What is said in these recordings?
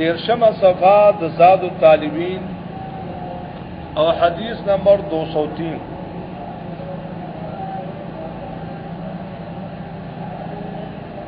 دیرشم صفحه د زاد الطالبین او حدیث نمبر 203 Thank you.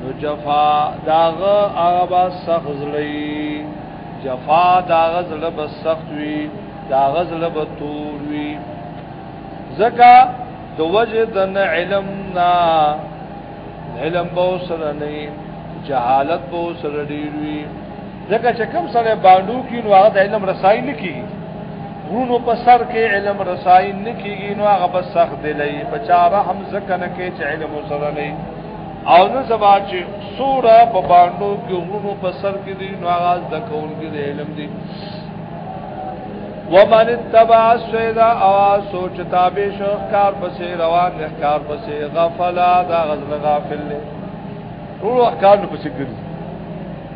نو جفا داغه هغه با سخت زړی جفا داغه زړه به سخت وي داغه زړه به تور وي زکا د وجه د علم نا علم به سره نه جهالت به سره ډیر وي زکه چې کم سره باندو کې نو هغه د علم رسای نه کیږي غرونو په سر کې علم رسای نه کیږي نو هغه به سخت دی لې په چاره هم زکه نه کې چې علم سره نه او نو سبا چې سورا په باندو کې غونو په سر کې دي نو آغاز د کول کې د علم دي ومن اتبع السيدا او سوچ تابع شو کار پسې روان نه کار پسې غفلا دا غزل غافل له ټول احکام پسې ګرځي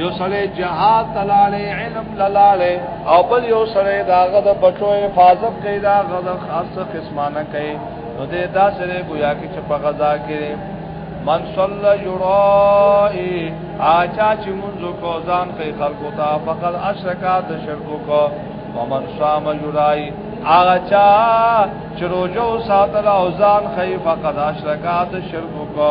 یو سړی جهاد تلاله علم لاله او بل یو سړی داغه د بچو حفاظت کوي داغه د خاصه قسمانه کوي نو دې دا سره گویا کې چې په غزا کې من صلى يرائي آچا چې منځ کو ځان کوي خلکو ته فقط اشرکا د شرکو کو ومن صام يرائي آچا چې روزو ساتل او ځان کوي فقط اشرکا د شرکو کو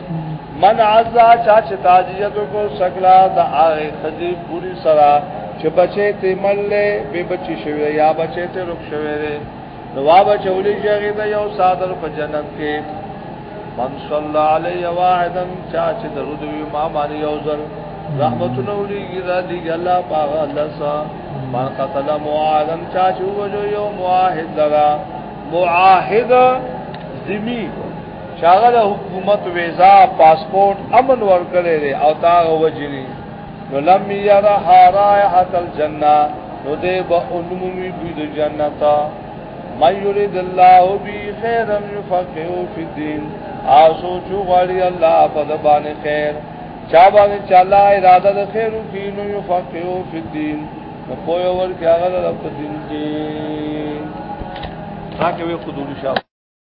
من عزا چا چې تاجیت کو سکلا د هغه خدي پوری سرا چې بچې ته ملې به بچي شوی یا بچې ته رک شوی دی نو وا بچولې شغې ته یو صادر په جنت کې من صلی علی واحدن چا چې درود وی ما باندې یو ځل رحمتونه ولېږي را دي الله پاک الله سا من قتل معاذن چا چې وجو یو معاهد لگا معاهد ذمی چاغه د حکومت ویزا پاسپورت امن ورکړي دي او تاغه وجري نو لم یرا حرایه الجنه نو دې به علومي بي د جنت ما یرید الله بي خیرا یفقه فی الدین آسو چو غړي الله په د باندې خیر چا باندې چا الله اراده د خیر کی نو یفقه فی الدین نو پوهه ورکړه هغه د دین کې راکوي خودونی شاو